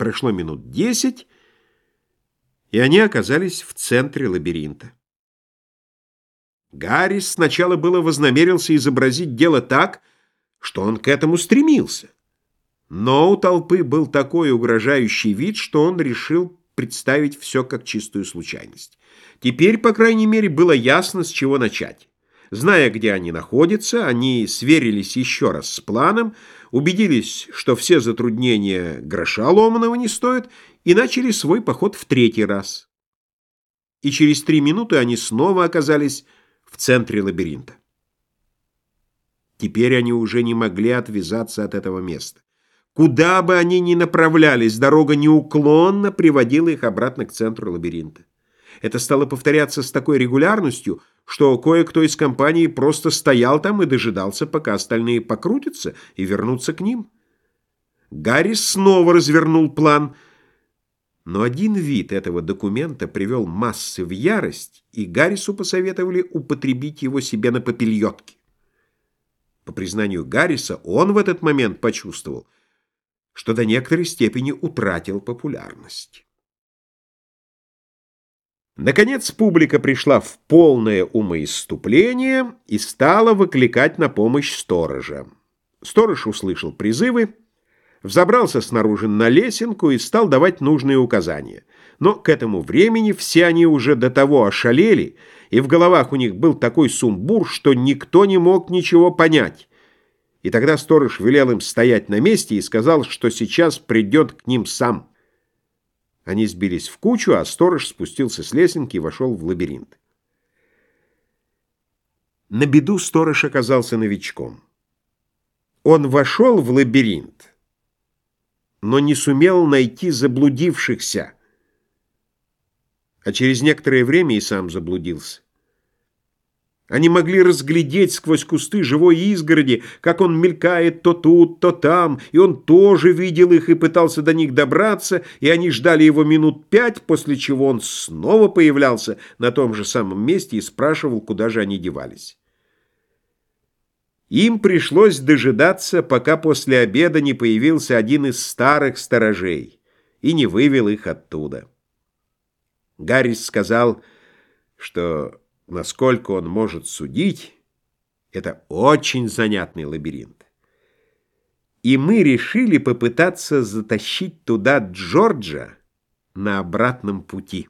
Прошло минут десять, и они оказались в центре лабиринта. Гаррис сначала было вознамерился изобразить дело так, что он к этому стремился. Но у толпы был такой угрожающий вид, что он решил представить все как чистую случайность. Теперь, по крайней мере, было ясно, с чего начать. Зная, где они находятся, они сверились еще раз с планом, убедились, что все затруднения гроша ломаного не стоят, и начали свой поход в третий раз. И через три минуты они снова оказались в центре лабиринта. Теперь они уже не могли отвязаться от этого места. Куда бы они ни направлялись, дорога неуклонно приводила их обратно к центру лабиринта. Это стало повторяться с такой регулярностью, что кое-кто из компании просто стоял там и дожидался, пока остальные покрутятся и вернутся к ним. Гарри снова развернул план, но один вид этого документа привел массы в ярость, и Гаррису посоветовали употребить его себе на попельотке. По признанию Гарриса, он в этот момент почувствовал, что до некоторой степени утратил популярность. Наконец публика пришла в полное умоиступление и стала выкликать на помощь сторожа. Сторож услышал призывы, взобрался снаружи на лесенку и стал давать нужные указания. Но к этому времени все они уже до того ошалели, и в головах у них был такой сумбур, что никто не мог ничего понять. И тогда сторож велел им стоять на месте и сказал, что сейчас придет к ним сам. Они сбились в кучу, а сторож спустился с лесенки и вошел в лабиринт. На беду сторож оказался новичком. Он вошел в лабиринт, но не сумел найти заблудившихся, а через некоторое время и сам заблудился. Они могли разглядеть сквозь кусты живой изгороди, как он мелькает то тут, то там, и он тоже видел их и пытался до них добраться, и они ждали его минут пять, после чего он снова появлялся на том же самом месте и спрашивал, куда же они девались. Им пришлось дожидаться, пока после обеда не появился один из старых сторожей и не вывел их оттуда. Гаррис сказал, что насколько он может судить, это очень занятный лабиринт. И мы решили попытаться затащить туда Джорджа на обратном пути.